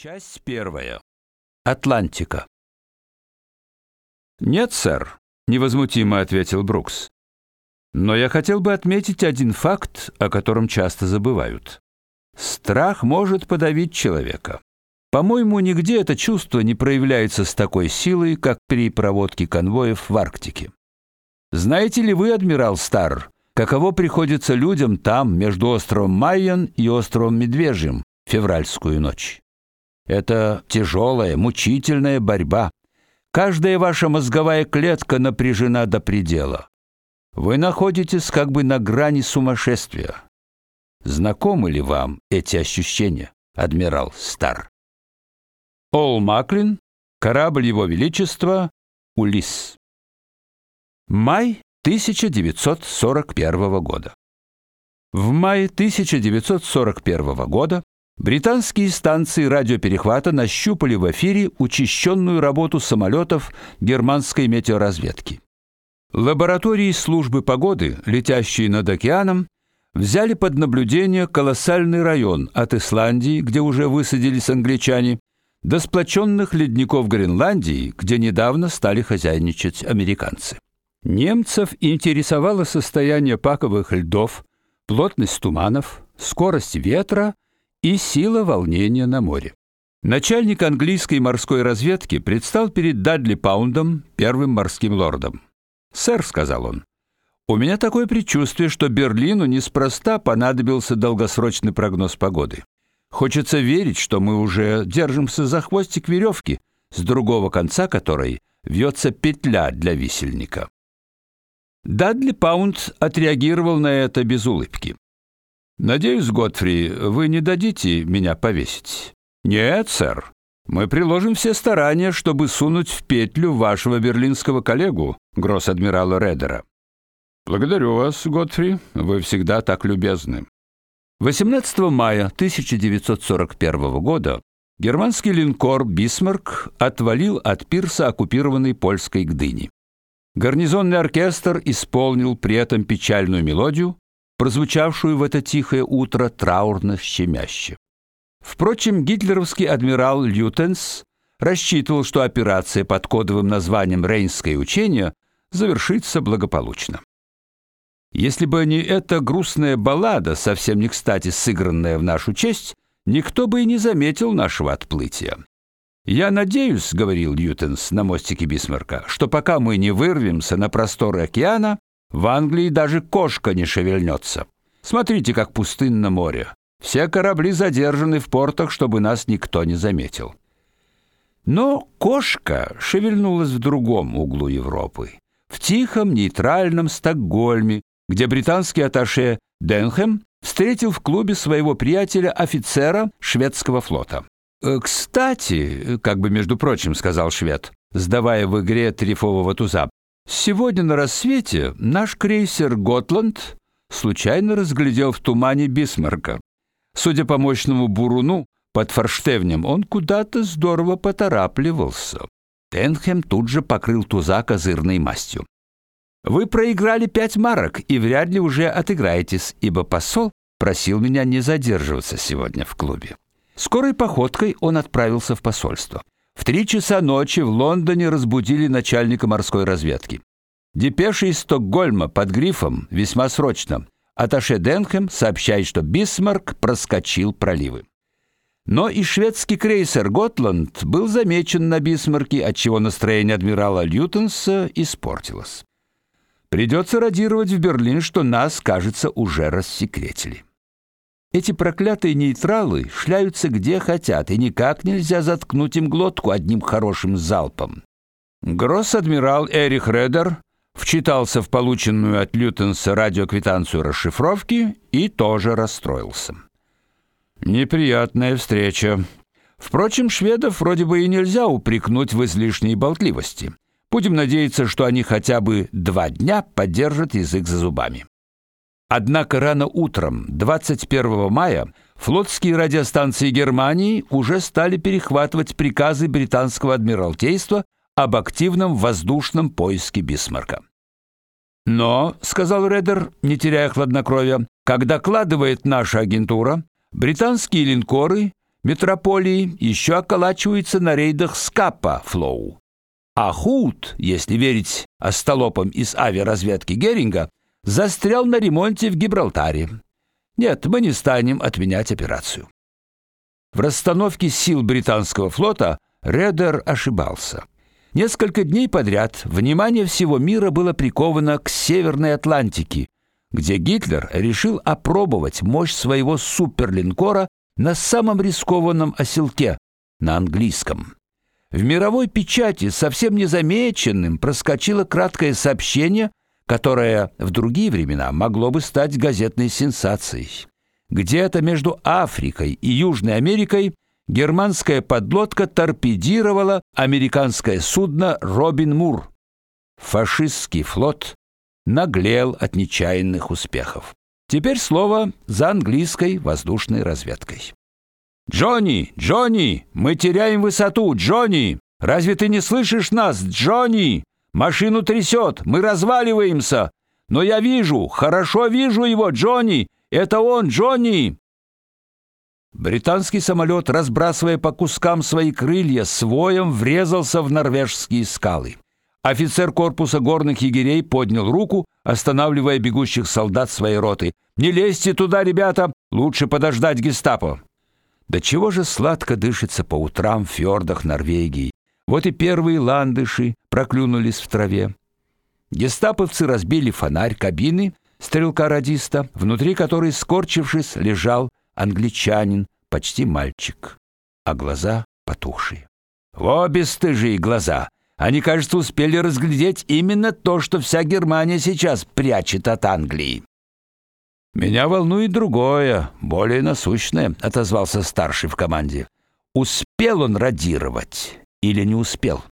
Часть первая. Атлантика. Нет, сэр, невозмутимо ответил Брукс. Но я хотел бы отметить один факт, о котором часто забывают. Страх может подавить человека. По-моему, нигде это чувство не проявляется с такой силой, как при проводке конвоев в Арктике. Знаете ли вы, адмирал Стар, каково приходится людям там, между островом Майен и островом Медвежьим, февральскую ночь? Это тяжелая, мучительная борьба. Каждая ваша мозговая клетка напряжена до предела. Вы находитесь как бы на грани сумасшествия. Знакомы ли вам эти ощущения, адмирал Стар? Ол Маклин, корабль Его Величества, Улисс. Май 1941 года. В мае 1941 года Британские станции радиоперехвата нащупали в эфире учащенную работу самолетов германской метеоразведки. Лаборатории службы погоды, летящие над океаном, взяли под наблюдение колоссальный район от Исландии, где уже высадились англичане, до сплоченных ледников Гренландии, где недавно стали хозяйничать американцы. Немцев интересовало состояние паковых льдов, плотность туманов, скорость ветра и сила волнения на море. Начальник английской морской разведки предстал перед Дадли Паундом, первым морским лордом. "Сэр", сказал он. "У меня такое предчувствие, что Берлину неспроста понадобился долгосрочный прогноз погоды. Хочется верить, что мы уже держимся за хвостик веревки, с другого конца которой вьется петля для висельника". Дадли Паунд отреагировал на это без улыбки. Надеюсь, Готфри, вы не дадите меня повесить. Нет, сэр. Мы приложим все старания, чтобы сунуть в петлю вашего берлинского коллегу, гросс-адмирала Редера. Благодарю вас, Готфри. Вы всегда так любезны. 18 мая 1941 года германский линкор Бисмарк отвалил от пирса оккупированной польской Гдыни. Гарнизонный оркестр исполнил при этом печальную мелодию, прозвучавшую в это тихое утро траурно щемяще. Впрочем, гитлеровский адмирал Лютенс рассчитывал, что операция под кодовым названием Рейнское учение завершится благополучно. Если бы не эта грустная баллада, совсем не кстати сыгранная в нашу честь, никто бы и не заметил нашего отплытия. Я надеюсь, говорил Лютенс на мостике Бисмарка, что пока мы не вырвемся на просторы океана, в Англии даже кошка не шевельнется. Смотрите, как пустынно море. Все корабли задержаны в портах, чтобы нас никто не заметил. Но кошка шевельнулась в другом углу Европы, в тихом нейтральном Стокгольме, где британский атташе Денхэм встретил в клубе своего приятеля офицера шведского флота. «Э, «Кстати, как бы между прочим, — сказал швед, сдавая в игре трифового туза, Сегодня на рассвете наш крейсер Готланд случайно разглядел в тумане Бисмарка. Судя по мощному буруну под форштевнем, он куда-то здорово поторапливался. Тенхем тут же покрыл туза козырной мастью. Вы проиграли пять марок и вряд ли уже отыграетесь, ибо посол просил меня не задерживаться сегодня в клубе. Скорой походкой он отправился в посольство. В три часа ночи в Лондоне разбудили начальника морской разведки. Депеша из Стокгольма под грифом «Весьма срочно». Аташе Денхэм сообщает, что Бисмарк проскочил проливы. Но и шведский крейсер Готланд был замечен на Бисмарке, отчего настроение адмирала Лютенса испортилось. Придется радировать в Берлин, что нас, кажется, уже рассекретили. Эти проклятые нейтралы шляются где хотят, и никак нельзя заткнуть им глотку одним хорошим залпом. Гросс-адмирал Эрих Редер вчитался в полученную от Лютенса радиоквитанцию расшифровки и тоже расстроился. Неприятная встреча. Впрочем, шведов вроде бы и нельзя упрекнуть в излишней болтливости. Будем надеяться, что они хотя бы два дня подержат язык за зубами. Однако рано утром 21 мая флотские радиостанции Германии уже стали перехватывать приказы британского адмиралтейства об активном воздушном поиске Бисмарка. Но, сказал Редер, не теряя хладнокровия, как докладывает наша агентура, британские линкоры метрополии еще околачиваются на рейдах Скапа Флоу. А Худ, если верить остолопам из авиаразведки Геринга, застрял на ремонте в Гибралтаре. Нет, мы не станем отменять операцию. В расстановке сил британского флота Редер ошибался. Несколько дней подряд внимание всего мира было приковано к Северной Атлантике, где Гитлер решил опробовать мощь своего суперлинкора на самом рискованном оселке на английском. В мировой печати совсем незамеченным проскочило краткое сообщение, которое в другие времена могло бы стать газетной сенсацией. Где-то между Африкой и Южной Америкой германская подлодка торпедировала американское судно Робин Мур. Фашистский флот наглел от нечаянных успехов. Теперь слово за английской воздушной разведкой. Джонни, Джонни, мы теряем высоту, Джонни. Разве ты не слышишь нас, Джонни? Машину трясет, мы разваливаемся. Но я вижу, хорошо вижу его, Джонни. Это он, Джонни. Британский самолет, разбрасывая по кускам свои крылья, своем врезался в норвежские скалы. Офицер корпуса горных егерей поднял руку, останавливая бегущих солдат своей роты. Не лезьте туда, ребята, лучше подождать гестапо. Да чего же сладко дышится по утрам в фьордах Норвегии. Вот и первые ландыши проклюнулись в траве. Гестаповцы разбили фонарь кабины стрелка-радиста, внутри которой, скорчившись, лежал англичанин, почти мальчик, а глаза потухшие. Во бесстыжие глаза! Они, кажется, успели разглядеть именно то, что вся Германия сейчас прячет от Англии. Меня волнует другое, более насущное, отозвался старший в команде. Успел он радировать или не успел?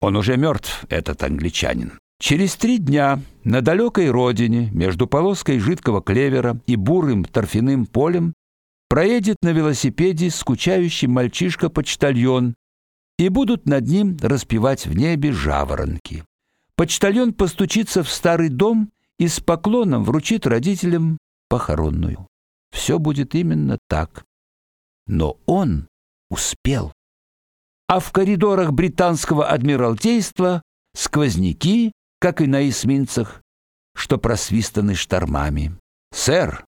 Он уже мертв, этот англичанин. Через три дня на далекой родине, между полоской жидкого клевера и бурым торфяным полем, проедет на велосипеде скучающий мальчишка-почтальон и будут над ним распевать в небе жаворонки. Почтальон постучится в старый дом и с поклоном вручит родителям похоронную. Все будет именно так. Но он успел. А в коридорах британского адмиралтейства сквозняки, как и на эсминцах, что просвистаны штормами. Сэр,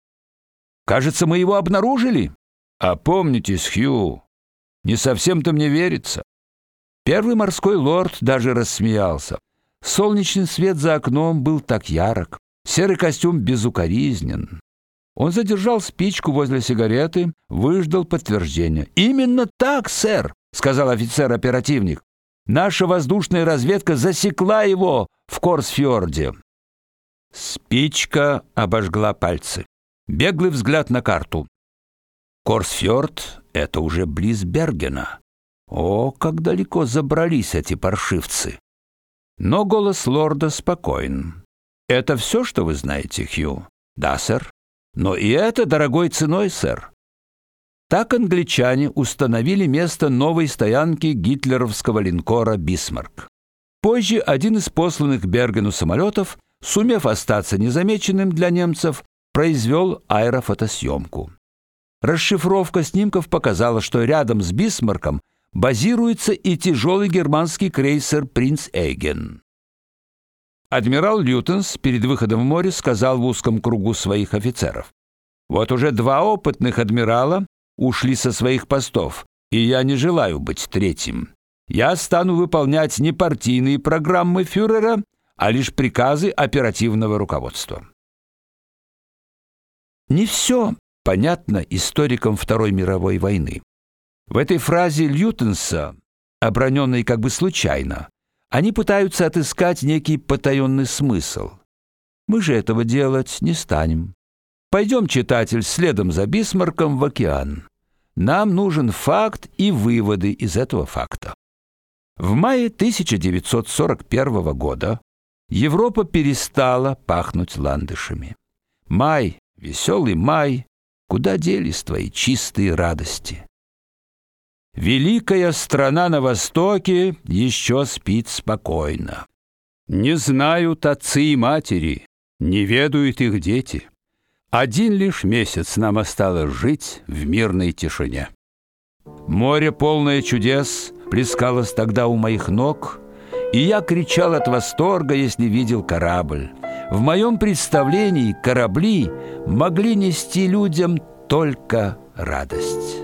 кажется, мы его обнаружили. Опомнитесь, Хью. Не совсем-то мне верится. Первый морской лорд даже рассмеялся. Солнечный свет за окном был так ярок, серый костюм безукоризнен. Он задержал спичку возле сигареты, выждал подтверждение. Именно так, сэр, сказал офицер-оперативник. Наша воздушная разведка засекла его в Корсфьорде. Спичка обожгла пальцы. Беглый взгляд на карту. Корсфьорд это уже близ Бергена. О, как далеко забрались эти паршивцы. Но голос лорда спокоен. Это все, что вы знаете, Хью? Да, сэр. Но и это дорогой ценой, сэр. Так англичане установили место новой стоянки гитлеровского линкора Бисмарк. Позже один из посланных Бергену самолетов, сумев остаться незамеченным для немцев, произвел аэрофотосъемку. Расшифровка снимков показала, что рядом с Бисмарком базируется и тяжелый германский крейсер Принц Эйген. Адмирал Лютенс перед выходом в море сказал в узком кругу своих офицеров: "Вот уже два опытных адмирала ушли со своих постов, и я не желаю быть третьим. Я стану выполнять не партийные программы фюрера, а лишь приказы оперативного руководства". Не все понятно историкам Второй мировой войны. В этой фразе Лютенса, оброненной как бы случайно, они пытаются отыскать некий потаенный смысл. Мы же этого делать не станем. Пойдем, читатель, следом за Бисмарком в океан. Нам нужен факт и выводы из этого факта. В мае 1941 года Европа перестала пахнуть ландышами. Май, веселый май, куда делись твои чистые радости? Великая страна на востоке еще спит спокойно. Не знают отцы и матери, не ведают их дети. Один лишь месяц нам осталось жить в мирной тишине. Море, полное чудес, плескалось тогда у моих ног, и я кричал от восторга, если видел корабль. В моем представлении корабли могли нести людям только радость.